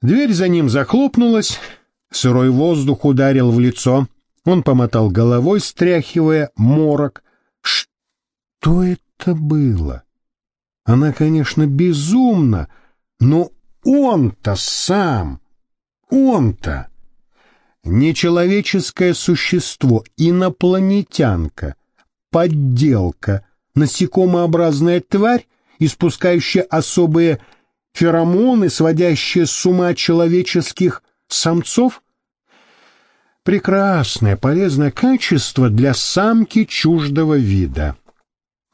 Дверь за ним захлопнулась, сырой воздух ударил в лицо. Он помотал головой, стряхивая морок. Что это было? Она, конечно, безумна, но он-то сам, он-то нечеловеческое существо, инопланетянка, подделка, насекомообразная тварь, испускающая особые феромоны, сводящие с ума человеческих самцов? Прекрасное, полезное качество для самки чуждого вида.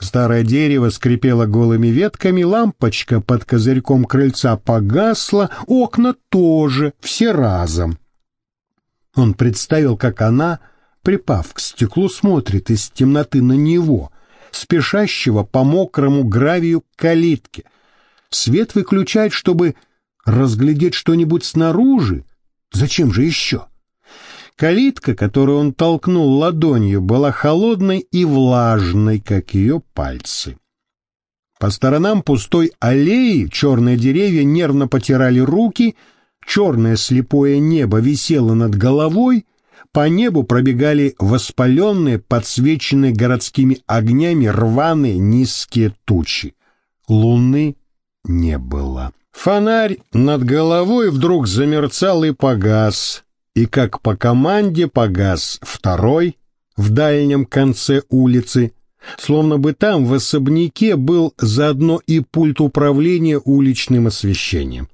Старое дерево скрипело голыми ветками, лампочка под козырьком крыльца погасла, окна тоже, все разом. Он представил, как она, припав к стеклу, смотрит из темноты на него, спешащего по мокрому гравию к калитке. Свет выключать, чтобы разглядеть что-нибудь снаружи. Зачем же еще? Калитка, которую он толкнул ладонью, была холодной и влажной, как ее пальцы. По сторонам пустой аллеи черные деревья нервно потирали руки, черное слепое небо висело над головой, по небу пробегали воспаленные, подсвеченные городскими огнями рваные низкие тучи. Луны не было. Фонарь над головой вдруг замерцал и погас, и как по команде погас второй в дальнем конце улицы, словно бы там в особняке был заодно и пульт управления уличным освещением.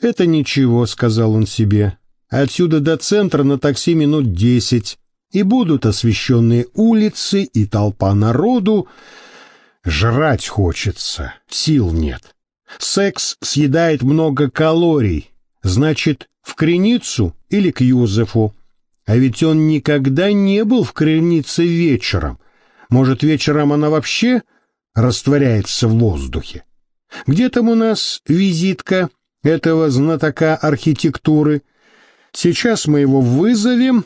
«Это ничего», — сказал он себе, — «отсюда до центра на такси минут десять, и будут освещенные улицы и толпа народу. Жрать хочется, сил нет. Секс съедает много калорий, значит, в Креницу или к Юзефу. А ведь он никогда не был в Кренице вечером. Может, вечером она вообще растворяется в воздухе? Где там у нас визитка этого знатока архитектуры? Сейчас мы его вызовем.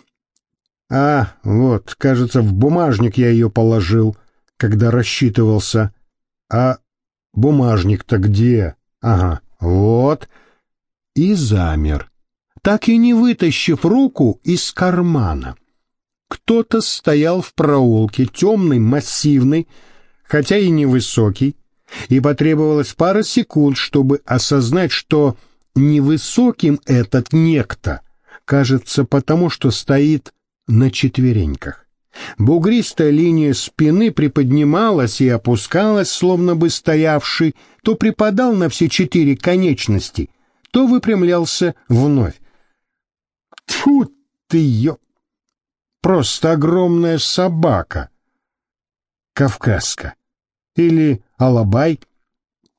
А, вот, кажется, в бумажник я ее положил, когда рассчитывался. А бумажник-то где? Ага, вот. И замер так и не вытащив руку из кармана. Кто-то стоял в проулке, темный, массивный, хотя и невысокий, и потребовалось пара секунд, чтобы осознать, что невысоким этот некто кажется потому, что стоит на четвереньках. Бугристая линия спины приподнималась и опускалась, словно бы стоявший, то припадал на все четыре конечности, то выпрямлялся вновь. Тьфу ты, ё... Просто огромная собака. Кавказка. Или алабай.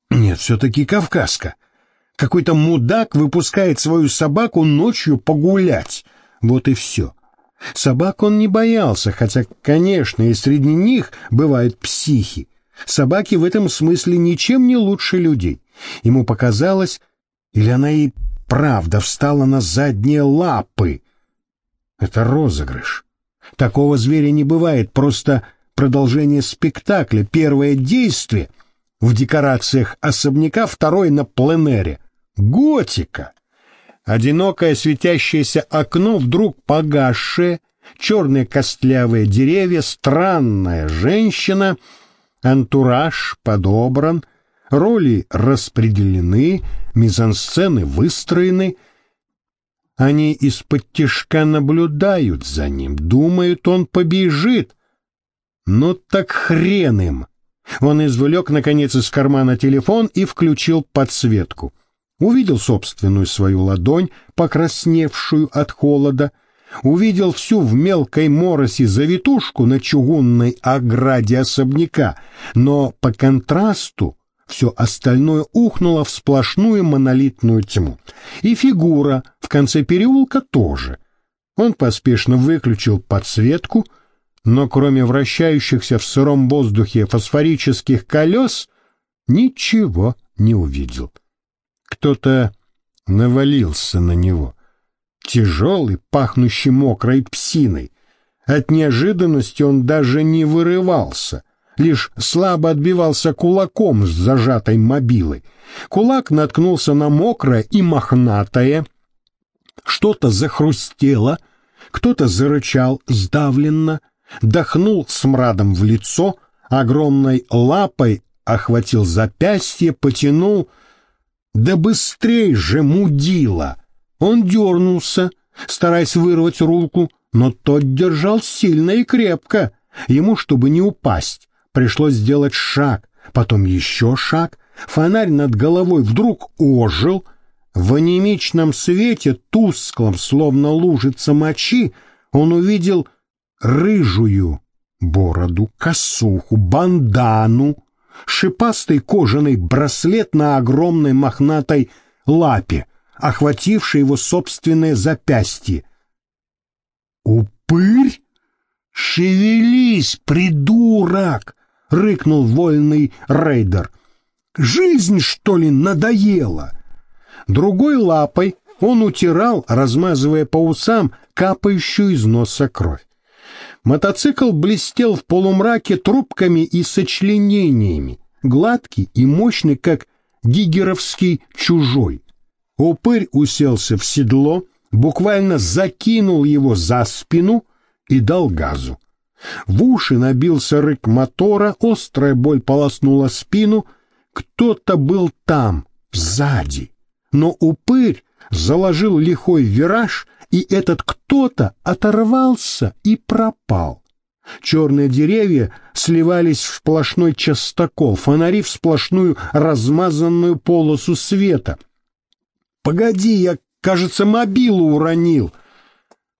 Нет, все-таки кавказка. Какой-то мудак выпускает свою собаку ночью погулять. Вот и все. Собак он не боялся, хотя, конечно, и среди них бывают психи. Собаки в этом смысле ничем не лучше людей. Ему показалось, или она и правда встала на задние лапы. Это розыгрыш. Такого зверя не бывает, просто продолжение спектакля, первое действие в декорациях особняка, второе на пленэре. Готика! Одинокое светящееся окно вдруг погасшее, черные костлявые деревья, странная женщина, антураж подобран, роли распределены, мизансцены выстроены. Они из-под тишка наблюдают за ним, думают, он побежит. Ну так хрен им! Он извлек, наконец, из кармана телефон и включил подсветку. Увидел собственную свою ладонь, покрасневшую от холода, увидел всю в мелкой моросе завитушку на чугунной ограде особняка, но по контрасту все остальное ухнуло в сплошную монолитную тьму. И фигура в конце переулка тоже. Он поспешно выключил подсветку, но кроме вращающихся в сыром воздухе фосфорических колес ничего не увидел. Кто-то навалился на него, тяжелый, пахнущий мокрой псиной. От неожиданности он даже не вырывался, лишь слабо отбивался кулаком с зажатой мобилой. Кулак наткнулся на мокрое и мохнатое. Что-то захрустело, кто-то зарычал сдавленно, дохнул смрадом в лицо, огромной лапой охватил запястье, потянул. Да быстрей же мудила! Он дернулся, стараясь вырвать руку, но тот держал сильно и крепко. Ему, чтобы не упасть, пришлось сделать шаг, потом еще шаг. Фонарь над головой вдруг ожил. В анемичном свете, тусклом, словно лужица мочи, он увидел рыжую бороду, косуху, бандану, шипастый кожаный браслет на огромной мохнатой лапе, охвативший его собственное запястье. «Упырь? Шевелись, придурок!» — рыкнул вольный рейдер. «Жизнь, что ли, надоела?» Другой лапой он утирал, размазывая по усам капающую из носа кровь. Мотоцикл блестел в полумраке трубками и сочленениями, гладкий и мощный, как гигеровский чужой. Упырь уселся в седло, буквально закинул его за спину и дал газу. В уши набился рык мотора, острая боль полоснула спину. Кто-то был там, сзади. Но упырь заложил лихой вираж, и этот кто-то оторвался и пропал. Черные деревья сливались в сплошной частокол, фонари в сплошную размазанную полосу света — Погоди, я, кажется, мобилу уронил.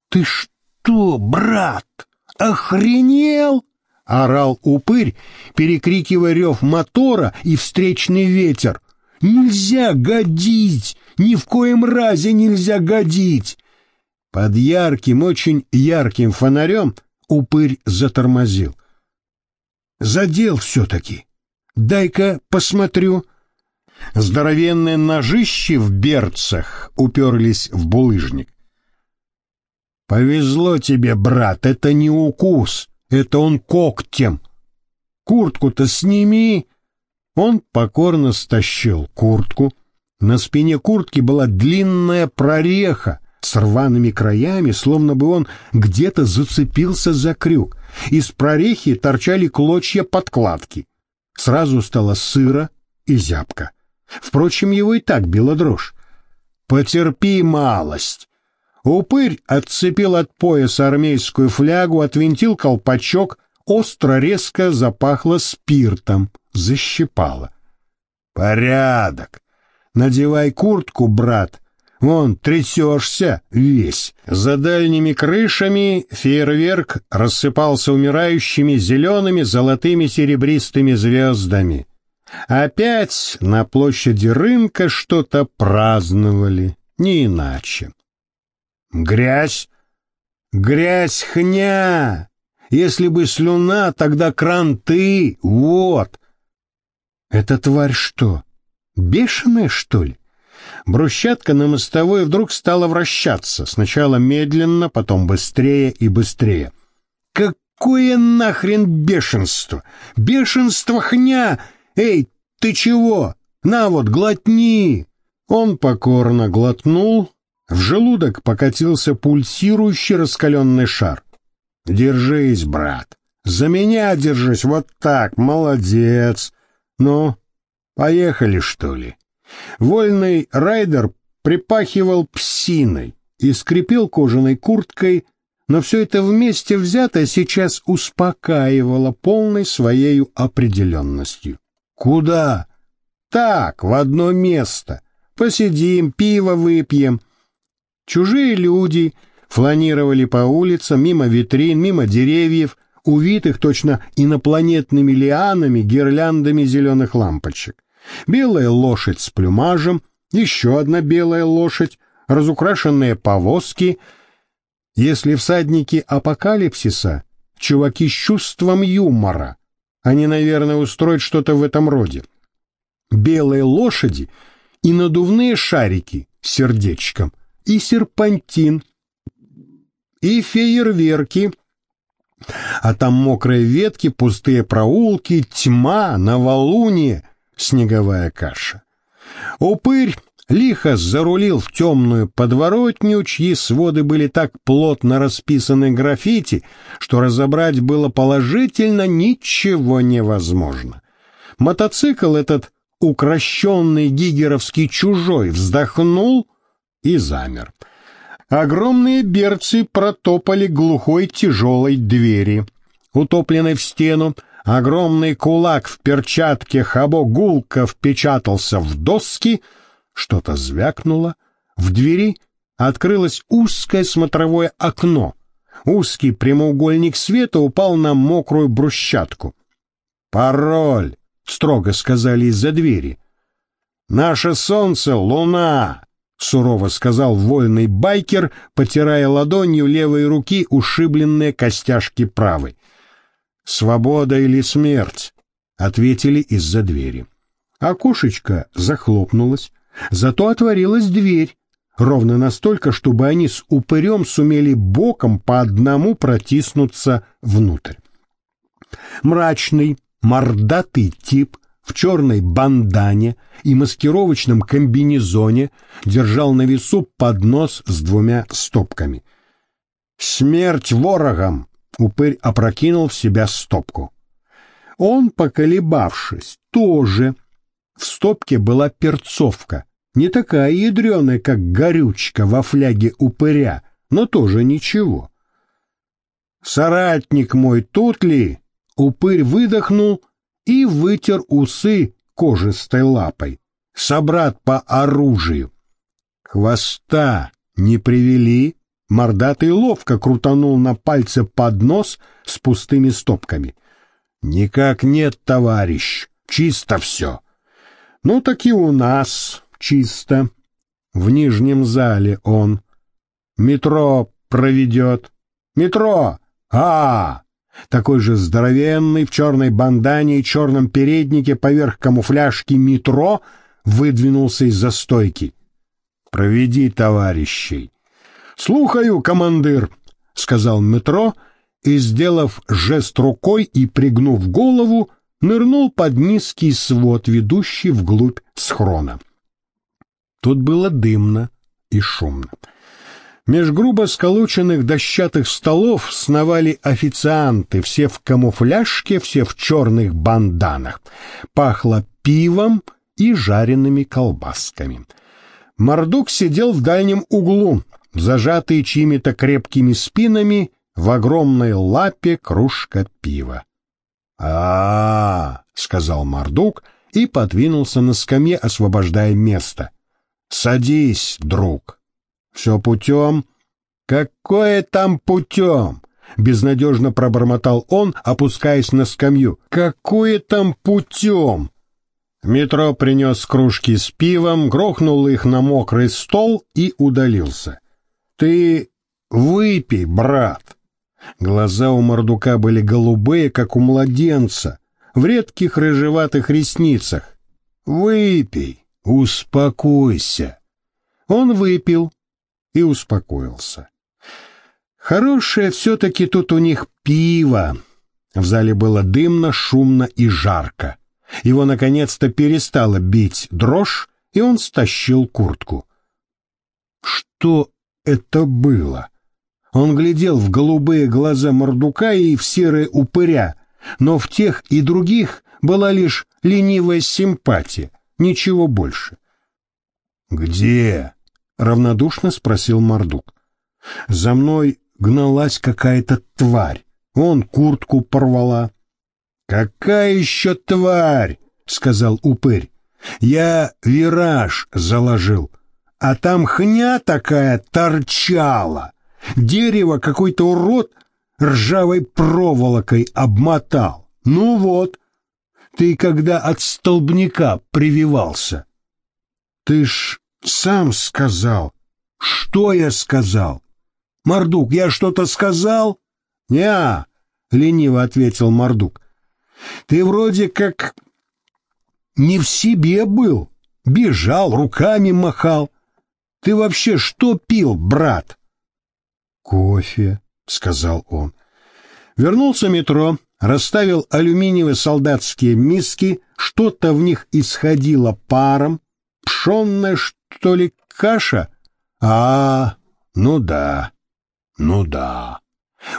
Ты что, брат, охренел? орал упырь, перекрикивая рев мотора и встречный ветер. Нельзя годить, ни в коем разе нельзя годить. Под ярким, очень ярким фонарем упырь затормозил. Задел все-таки. Дай-ка посмотрю. Здоровенные ножищи в берцах уперлись в булыжник. «Повезло тебе, брат, это не укус, это он когтем. Куртку-то сними!» Он покорно стащил куртку. На спине куртки была длинная прореха с рваными краями, словно бы он где-то зацепился за крюк. Из прорехи торчали клочья подкладки. Сразу стало сыро и зябко. Впрочем, его и так била дрожь. «Потерпи малость!» Упырь отцепил от пояса армейскую флягу, отвинтил колпачок, остро-резко запахло спиртом, защипало. «Порядок! Надевай куртку, брат!» Вон, трясешься весь. За дальними крышами фейерверк рассыпался умирающими зелеными, золотыми, серебристыми звездами. Опять на площади рынка что-то праздновали, не иначе. Грязь, грязь хня, если бы слюна, тогда кранты, вот. Эта тварь что, бешеная, что ли? Брусчатка на мостовой вдруг стала вращаться, сначала медленно, потом быстрее и быстрее. Какое нахрен бешенство? Бешенство хня! «Эй, ты чего? На вот, глотни!» Он покорно глотнул, в желудок покатился пульсирующий раскаленный шар. «Держись, брат! За меня держись, вот так, молодец! Ну, поехали, что ли?» Вольный райдер припахивал псиной и скрипел кожаной курткой, но все это вместе взятое сейчас успокаивало полной своей определенностью. Куда? Так, в одно место. Посидим, пиво выпьем. Чужие люди фланировали по улицам, мимо витрин, мимо деревьев, увитых точно инопланетными лианами, гирляндами зеленых лампочек. Белая лошадь с плюмажем, еще одна белая лошадь, разукрашенные повозки. Если всадники апокалипсиса, чуваки с чувством юмора, они, наверное, устроят что-то в этом роде. Белые лошади и надувные шарики с сердечком, и серпантин, и фейерверки, А там мокрые ветки, пустые проулки, тьма, новолуние, снеговая каша. Упырь лихо зарулил в темную подворотню, чьи своды были так плотно расписаны граффити, что разобрать было положительно ничего невозможно. Мотоцикл этот, укращенный гигеровский чужой, вздохнул и замер. Огромные берцы протопали глухой тяжелой двери. Утопленной в стену, огромный кулак в перчатке Хабо гулко впечатался в доски — что-то звякнуло. В двери открылось узкое смотровое окно. Узкий прямоугольник света упал на мокрую брусчатку. «Пароль!» — строго сказали из-за двери. «Наше солнце — луна!» — сурово сказал вольный байкер, потирая ладонью левой руки ушибленные костяшки правой. «Свобода или смерть?» — ответили из-за двери. Окошечко захлопнулось, Зато отворилась дверь, ровно настолько, чтобы они с упырем сумели боком по одному протиснуться внутрь. Мрачный, мордатый тип в черной бандане и маскировочном комбинезоне держал на весу поднос с двумя стопками. «Смерть ворогам!» — упырь опрокинул в себя стопку. Он, поколебавшись, тоже в стопке была перцовка, не такая ядреная, как горючка во фляге упыря, но тоже ничего. «Соратник мой тут ли?» Упырь выдохнул и вытер усы кожистой лапой. «Собрат по оружию». «Хвоста не привели?» Мордатый ловко крутанул на пальце поднос с пустыми стопками. «Никак нет, товарищ, чисто все». Ну так и у нас чисто. В нижнем зале он. Метро проведет. Метро! А! Такой же здоровенный в черной бандане и черном переднике поверх камуфляжки метро выдвинулся из-за стойки. «Проведи товарищей». «Слухаю, командир», — сказал метро, и, сделав жест рукой и пригнув голову, нырнул под низкий свод, ведущий вглубь схрона. Тут было дымно и шумно. Меж грубо сколоченных дощатых столов сновали официанты, все в камуфляжке, все в черных банданах. Пахло пивом и жареными колбасками. Мордук сидел в дальнем углу, зажатый чьими-то крепкими спинами, в огромной лапе кружка пива а, сказал Мордук и подвинулся на скамье, освобождая место. «Садись, друг». «Все путем?» «Какое там путем?» — безнадежно пробормотал он, опускаясь на скамью. «Какое там путем?» Метро принес кружки с пивом, грохнул их на мокрый стол и удалился. «Ты выпей, брат!» Глаза у Мордука были голубые, как у младенца, в редких рыжеватых ресницах. «Выпей, успокойся». Он выпил и успокоился. Хорошее все-таки тут у них пиво. В зале было дымно, шумно и жарко. Его наконец-то перестало бить дрожь, и он стащил куртку. Что это было? Он глядел в голубые глаза Мордука и в серые упыря, но в тех и других была лишь ленивая симпатия, ничего больше. «Где?» — равнодушно спросил Мордук. «За мной гналась какая-то тварь. Он куртку порвала». «Какая еще тварь?» — сказал упырь. «Я вираж заложил, а там хня такая торчала». Дерево какой-то урод ржавой проволокой обмотал. Ну вот, ты когда от столбняка прививался. Ты ж сам сказал. Что я сказал? Мордук, я что-то сказал? Не, лениво ответил Мордук. Ты вроде как не в себе был, бежал, руками махал. Ты вообще что пил, брат? «Кофе», — сказал он. Вернулся метро, расставил алюминиевые солдатские миски, что-то в них исходило паром, пшенная, что ли, каша? А, ну да, ну да.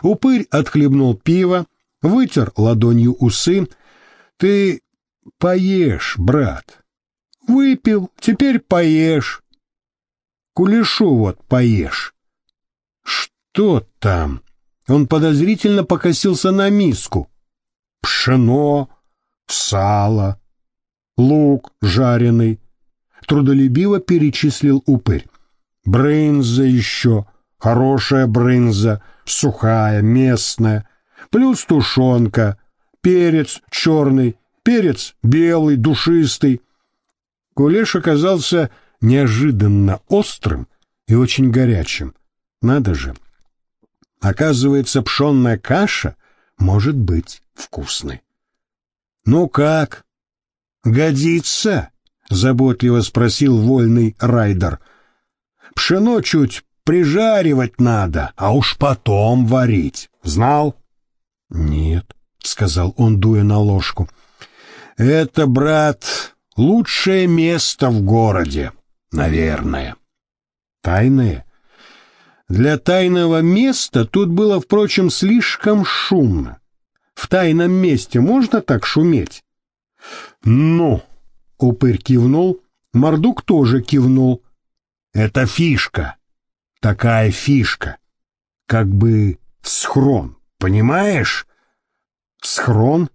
Упырь отхлебнул пиво, вытер ладонью усы. Ты поешь, брат. Выпил, теперь поешь. Кулешу вот поешь. Что там? Он подозрительно покосился на миску. Пшено, сало, лук жареный. Трудолюбиво перечислил упырь. Брынза еще, хорошая брынза, сухая, местная, плюс тушенка, перец черный, перец белый, душистый. Кулеш оказался неожиданно острым и очень горячим. Надо же. Оказывается, пшенная каша может быть вкусной. «Ну как? Годится?» — заботливо спросил вольный райдер. «Пшено чуть прижаривать надо, а уж потом варить. Знал?» «Нет», — сказал он, дуя на ложку. «Это, брат, лучшее место в городе, наверное». «Тайное?» Для тайного места тут было, впрочем, слишком шумно. В тайном месте можно так шуметь? Ну, упырь кивнул, Мордук тоже кивнул. Это фишка. Такая фишка. Как бы схрон, понимаешь? Схрон?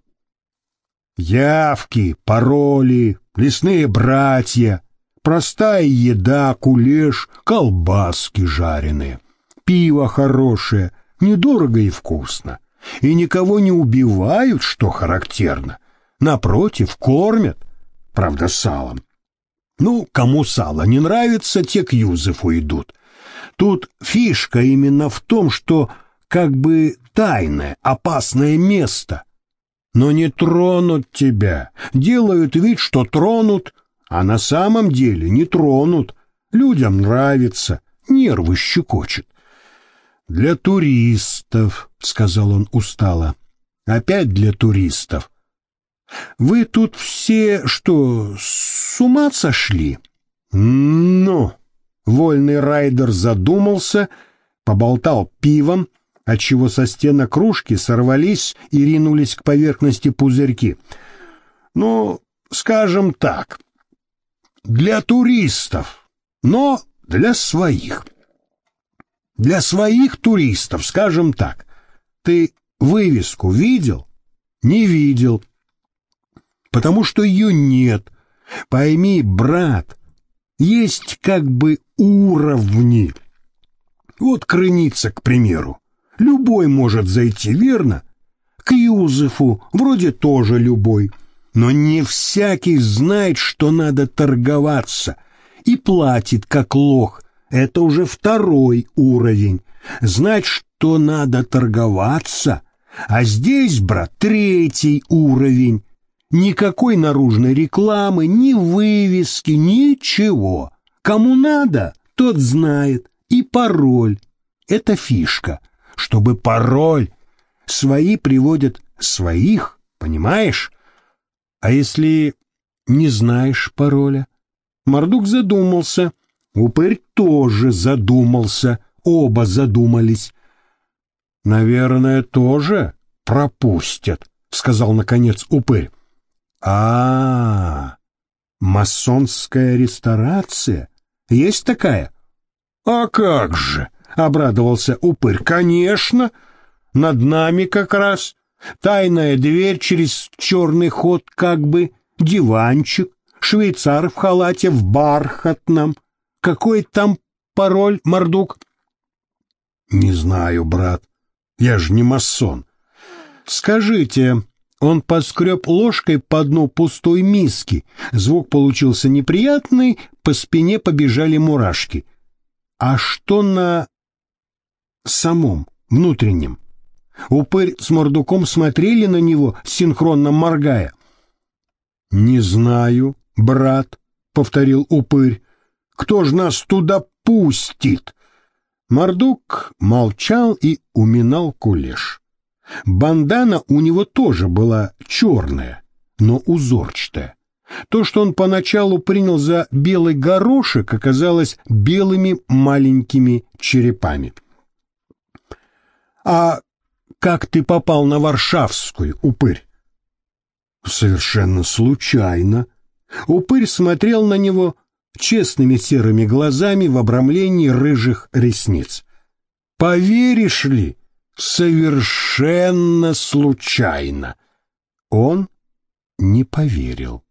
Явки, пароли, лесные братья, простая еда, кулеш, колбаски жареные пиво хорошее, недорого и вкусно. И никого не убивают, что характерно. Напротив, кормят, правда, салом. Ну, кому сало не нравится, те к Юзефу идут. Тут фишка именно в том, что как бы тайное, опасное место. Но не тронут тебя, делают вид, что тронут, а на самом деле не тронут. Людям нравится, нервы щекочет. «Для туристов», — сказал он устало. «Опять для туристов. Вы тут все что, с ума сошли?» «Ну!» — вольный райдер задумался, поболтал пивом, отчего со стена кружки сорвались и ринулись к поверхности пузырьки. «Ну, скажем так, для туристов, но для своих». Для своих туристов, скажем так. Ты вывеску видел? Не видел. Потому что ее нет. Пойми, брат, есть как бы уровни. Вот крыница, к примеру. Любой может зайти, верно? К Юзефу вроде тоже любой. Но не всякий знает, что надо торговаться, и платит как лох, это уже второй уровень. Знать, что надо торговаться. А здесь, брат, третий уровень. Никакой наружной рекламы, ни вывески, ничего. Кому надо, тот знает. И пароль. Это фишка. Чтобы пароль. Свои приводят своих, понимаешь? А если не знаешь пароля? Мордук задумался — Упырь тоже задумался, оба задумались. «Наверное, тоже пропустят», — сказал, наконец, упырь. а, -а, -а масонская ресторация? Есть такая?» «А как же!» — обрадовался упырь. «Конечно! Над нами как раз тайная дверь через черный ход как бы, диванчик, швейцар в халате в бархатном, какой там пароль, Мордук? Не знаю, брат. Я же не масон. Скажите, он подскреб ложкой по дну пустой миски. Звук получился неприятный, по спине побежали мурашки. А что на самом, внутреннем? Упырь с мордуком смотрели на него, синхронно моргая. «Не знаю, брат», — повторил упырь. Кто ж нас туда пустит? Мордук молчал и уминал кулеш. Бандана у него тоже была черная, но узорчатая. То, что он поначалу принял за белый горошек, оказалось белыми маленькими черепами. «А как ты попал на Варшавскую, упырь?» «Совершенно случайно». Упырь смотрел на него честными серыми глазами в обрамлении рыжих ресниц. «Поверишь ли, совершенно случайно». Он не поверил.